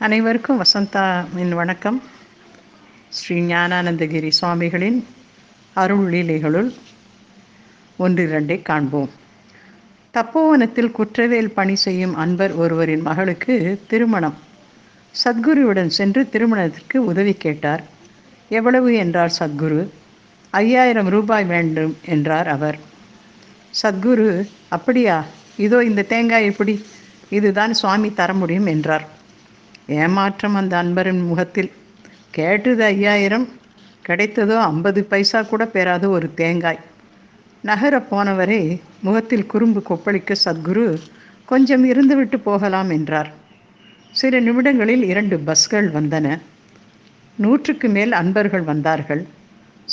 அனைவருக்கும் வசந்தாவின் வணக்கம். ஸ்ரீ ஞானானந்தகிரி சுவாமிகளின் அருள் லீலைகளுள் ஒன்றிரண்டை காண்போம். தப்போவனத்தில் குற்றவேல் பணி செய்யும் அன்பர் ஒருவரின் மகளுக்கு திருமணம். சத்குருவுடன் சென்று திருமணத்திற்கு உதவி கேட்டார். எவ்வளவு என்றார் சத்குரு? ஐயாயிரம் ரூபாய் வேண்டும் என்றார் அவர். சத்குரு அப்படியா? இதோ இந்த தேங்காய் எப்படி? இதுதான் சுவாமி தர முடியும் என்றார். ஏமாற்றம் அந்த அன்பரின் முகத்தில். கேட்டது ஐயாயிரம் கிடைத்ததோ ஐம்பது பைசா கூட பெறாத ஒரு தேங்காய். நகர போனவரை முகத்தில் குறும்பு கொப்பளிக்க சத்குரு கொஞ்சம் இருந்துவிட்டு போகலாம் என்றார். சில நிமிடங்களில் இரண்டு பஸ்கள் வந்தன. நூற்றுக்கு மேல் அன்பர்கள் வந்தார்கள்.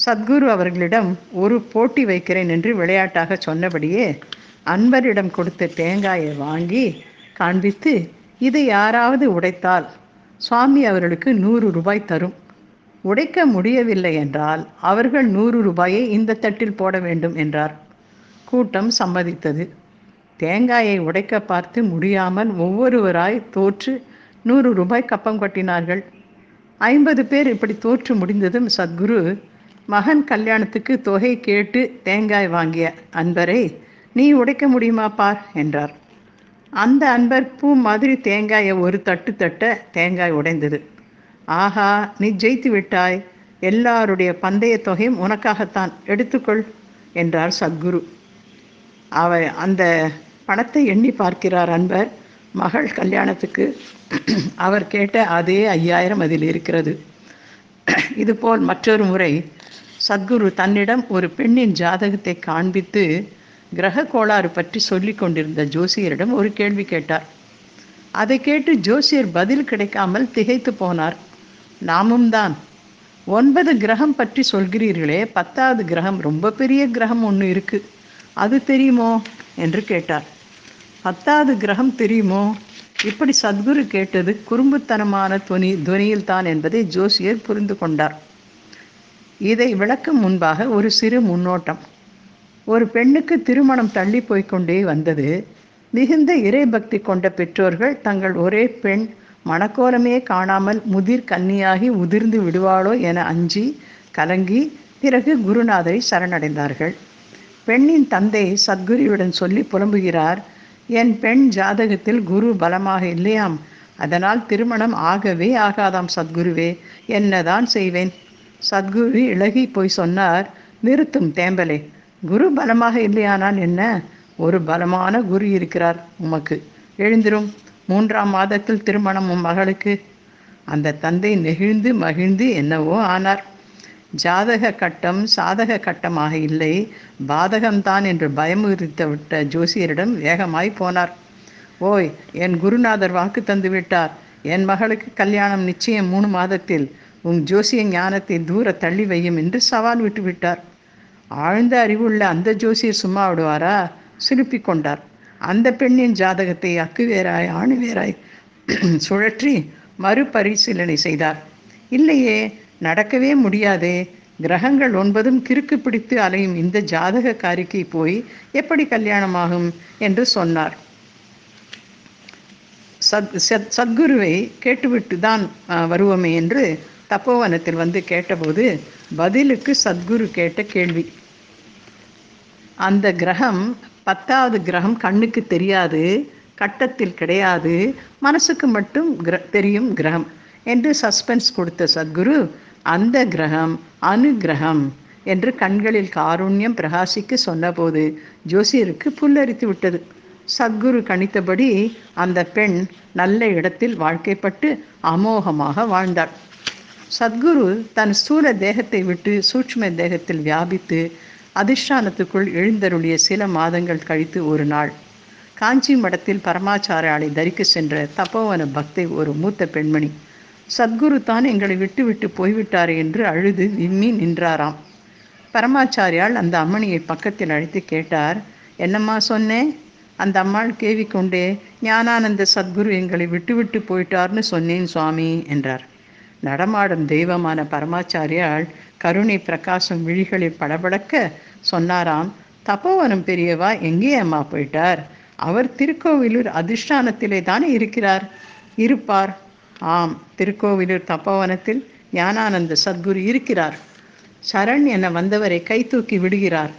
சத்குரு அவர்களிடம் ஒரு போட்டி வைக்கிறேன் என்று விளையாட்டாக சொன்னபடியே அன்பரிடம் கொடுத்த தேங்காயை வாங்கி காண்பித்து இதை யாராவது உடைத்தால் சுவாமி அவர்களுக்கு நூறு ரூபாய் தரும். உடைக்க முடியவில்லை என்றால் அவர்கள் நூறு ரூபாயை இந்த தட்டில் போட வேண்டும் என்றார். கூட்டம் சம்மதித்தது. தேங்காயை உடைக்க பார்த்து முடியாமல் ஒவ்வொருவராய் தோற்று நூறு ரூபாய் கப்பம் கட்டினார்கள். ஐம்பது பேர் இப்படி தோற்று முடிந்ததும் சத்குரு மகன் கல்யாணத்துக்கு தொகை கேட்டு தேங்காய் வாங்கிய அன்பரை நீ உடைக்க முடியுமா பார்? என்றார். அந்த அன்பர் பூ மாதிரி தேங்காயை ஒரு தட்டு தட்ட தேங்காய் உடைந்தது. ஆஹா நீ ஜெயித்து விட்டாய். எல்லாருடைய பந்தய தொகையும் உனக்காகத்தான். எடுத்துக்கொள் என்றார் சத்குரு. அவ அந்த பணத்தை எண்ணி பார்க்கிறார் அன்பர். மகள் கல்யாணத்துக்கு அவர் கேட்ட அதே ஐயாயிரம் அதில் இருக்கிறது. இதுபோல் மற்றொரு முறை சத்குரு தன்னிடம் ஒரு பெண்ணின் ஜாதகத்தை காண்பித்து கிரக கோளாறு பற்றி சொல்லி கொண்டிருந்த ஜோசியரிடம் ஒரு கேள்வி கேட்டார். அதை கேட்டு ஜோசியர் பதில் கிடைக்காமல் திகைத்து போனார். நாமும் தான். ஒன்பது கிரகம் பற்றி சொல்கிறீர்களே பத்தாவது கிரகம் ரொம்ப பெரிய கிரகம் ஒன்று இருக்கு. அது தெரியுமோ? என்று கேட்டார். பத்தாவது கிரகம் தெரியுமோ? இப்படி சத்குரு கேட்டது குறும்புத்தனமான துணி துணியில்தான் என்பதை ஜோசியர் புரிந்து கொண்டார். இதை விளக்கும் முன்பாக ஒரு சிறு முன்னோட்டம். ஒரு பெண்ணுக்கு திருமணம் தள்ளி போய்கொண்டே வந்தது. மிகுந்த இறைபக்தி கொண்ட பெற்றோர்கள் தங்கள் ஒரே பெண் மணக்கோலமே காணாமல் முதிர் கன்னியாகி உதிர்ந்து விடுவாளோ என அஞ்சி கலங்கி பிறகு குருநாதரை சரணடைந்தார்கள். பெண்ணின் தந்தை சத்குருவுடன் சொல்லி புலம்புகிறார் என் பெண் ஜாதகத்தில் குரு பலமாக இல்லையாம். அதனால் திருமணம் ஆகவே ஆகாதாம் சத்குருவே. என்னதான் செய்வேன்? சத்குரு இழகி போய் சொன்னார் நிறுத்தும் தேம்பலே. குரு பலமாக இல்லையானால் என்ன? ஒரு பலமான குரு இருக்கிறார் உமக்கு. எழுந்திரும். மூன்றாம் மாதத்தில் திருமணம் உன் மகளுக்கு. அந்த தந்தை நெகிழ்ந்து மகிழ்ந்து என்னவோ ஆனார். ஜாதக கட்டம் சாதக கட்டமாக இல்லை. பாதகம்தான் என்று பயமுறுத்த விட்ட ஜோசியரிடம் வேகமாய் போனார். ஓய் என் குருநாதர் வாக்கு தந்து விட்டார். என் மகளுக்கு கல்யாணம் நிச்சயம் மூணு மாதத்தில். உன் ஜோசிய ஞானத்தை தூர தள்ளி வையும் என்று சவால் விட்டுவிட்டார் ஆழ்ந்த அறிவுள்ள அந்த ஜோசியர் சும்மா விடுவாரா? சிலுப்பி கொண்டார். அந்த பெண்ணின் ஜாதகத்தை அக்குவேராய் ஆணுவேராய் சுழற்றி மறுபரிசீலனை செய்தார். இல்லையே நடக்கவே முடியாதே. கிரகங்கள் ஒன்பதும் கிறுக்கு பிடித்து அலையும் இந்த ஜாதகக்காரிக்கு போய் எப்படி கல்யாணமாகும் என்று சொன்னார். சத் சத் சத்குருவை கேட்டுவிட்டு தான் வருவோமே என்று தப்போவனத்தில் வந்து கேட்டபோது பதிலுக்கு சத்குரு கேட்ட கேள்வி. அந்த கிரகம் பத்தாவது கிரகம் கண்ணுக்கு தெரியாது கட்டத்தில் கிடையாது மனசுக்கு மட்டும் கிர தெரியும் கிரகம் என்று சஸ்பென்ஸ் கொடுத்த சத்குரு அந்த கிரகம் அனுகிரகம் என்று கண்களில் காருண்யம் பிரகாசிக்கு சொன்னபோது ஜோசியருக்கு புல்லரித்து விட்டது. சத்குரு கணித்தபடி அந்த பெண் நல்ல இடத்தில் வாழ்க்கைப்பட்டு அமோகமாக வாழ்ந்தாள். சத்குரு தன் ஸ்தூல தேகத்தை விட்டு சூட்ச்ம தேகத்தில் வியாபித்து அதிஷ்டானத்துக்குள் எழுந்தருளிய சில மாதங்கள் கழித்து ஒரு நாள். காஞ்சி மடத்தில் பரமாச்சாரியாலை தரிக்க சென்ற தப்போவன பக்தை ஒரு மூத்த பெண்மணி. சத்குரு தான் எங்களை விட்டு விட்டு போய்விட்டார் என்று அழுது விம்மி நின்றாராம். பரமாச்சாரியால் அந்த அம்மணியை பக்கத்தில் அழைத்து கேட்டார் என்னம்மா சொன்னேன் அந்த அம்மாள் கேவிக்கொண்டே ஞானானந்த சத்குரு எங்களை விட்டு விட்டு போயிட்டார்னு சொன்னேன் சுவாமி என்றார். நடமாடும் தெய்வமான பரமாச்சாரியால் கருணை பிரகாசம் விழிகளில் படபடக்க சொன்னாராம் தப்போவனம் பெரியவா எங்கே அம்மா போயிட்டார்? அவர் திருக்கோவிலூர் அதிஷ்டானத்திலே தானே இருக்கிறார்? இருப்பார். ஆம் திருக்கோவிலூர் தப்போவனத்தில் ஞானானந்த சத்குரு இருக்கிறார். சரண் என வந்தவரை கை தூக்கி விடுகிறார்.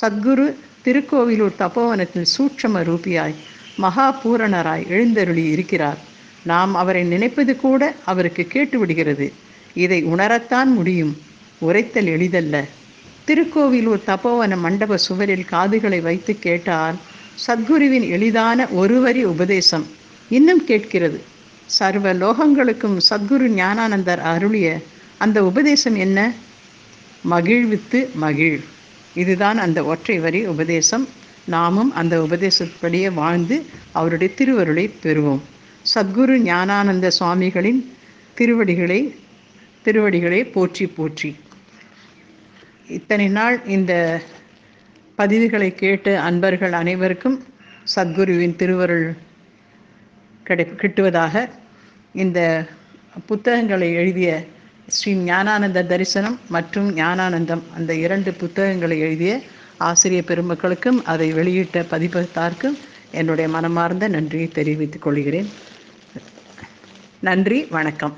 சத்குரு திருக்கோவிலூர் தப்போவனத்தில் சூட்சம ரூபியாய் மகா பூரணராய் எழுந்தருளி இருக்கிறார். நாம் அவரை நினைப்பது கூட அவருக்கு கேட்டு விடுகிறது இதை உணரத்தான் முடியும். உரைத்தல் எளிதல்ல. திருக்கோவிலூர் தபோவன மண்டப சுவரில் காதுகளை வைத்து கேட்டால் சத்குருவின் எளிதான ஒரு வரி உபதேசம் இன்னும் கேட்கிறது. சர்வ லோகங்களுக்கும் சத்குரு ஞானானந்தர் அருளிய அந்த உபதேசம் என்ன? மகிழ்வித்து மகிழ். இதுதான் அந்த ஒற்றை வரி உபதேசம். நாமும் அந்த உபதேசப்படியே வாழ்ந்து அவருடைய திருவருளை பெறுவோம். சத்குரு ஞானானந்த சுவாமிகளின் திருவடிகளை திருவடிகளை போற்றி போற்றி. இத்தனை நாள் இந்த பதிவுகளை கேட்டு அன்பர்கள் அனைவருக்கும் சத்குருவின் திருவருள் கிடை கிட்டுவதாக இந்த புத்தகங்களை எழுதிய ஸ்ரீ ஞானானந்த தரிசனம் மற்றும் ஞானானந்தம் அந்த இரண்டு புத்தகங்களை எழுதிய ஆசிரிய பெருமக்களுக்கும் அதை வெளியிட்ட பதிப்பகத்தார்க்கும் என்னுடைய மனமார்ந்த நன்றியை தெரிவித்துக் கொள்கிறேன். நன்றி வணக்கம்.